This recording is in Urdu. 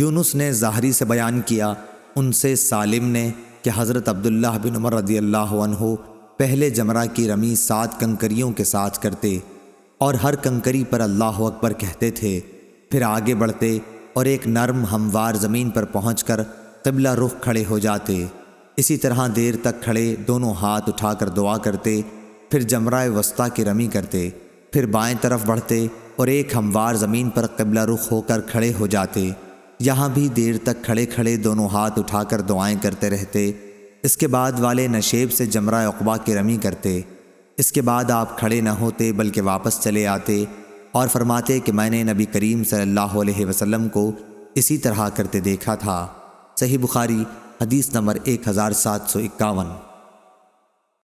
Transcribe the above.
یونس نے ظاہری سے بیان کیا، ان سے سالم نے کہ حضرت عبداللہ بن عمر رضی اللہ عنہ پہلے جمرہ کی رمی سات کنکریوں کے ساتھ کرتے اور ہر کنکری پر اللہ اکبر کہتے تھے۔ پھر آگے بڑھتے اور ایک نرم ہموار زمین پر پہنچ کر قبلہ رخ کھڑے ہو جاتے۔ اسی طرح دیر تک کھڑے دونوں ہاتھ اٹھا کر دعا کرتے، پھر جمرہ وسطیٰ کی رمی کرتے، پھر بائیں طرف بڑھتے اور ایک ہموار زمین پر قبلہ رخ ہو کر کھڑے ہو جاتے۔ یہاں بھی دیر تک کھڑے کھڑے دونوں ہاتھ اٹھا کر دعائیں کرتے رہتے۔ اس کے بعد والے نشیب سے جمرہ اقبا کی رمی کرتے۔ اس کے بعد آپ کھڑے نہ ہوتے بلکہ واپس چلے آتے اور فرماتے کہ میں نے نبی کریم صلی اللہ علیہ وسلم کو اسی طرح کرتے دیکھا تھا۔ صحیح بخاری حدیث نمبر ایک ہزار سات سو اکاون۔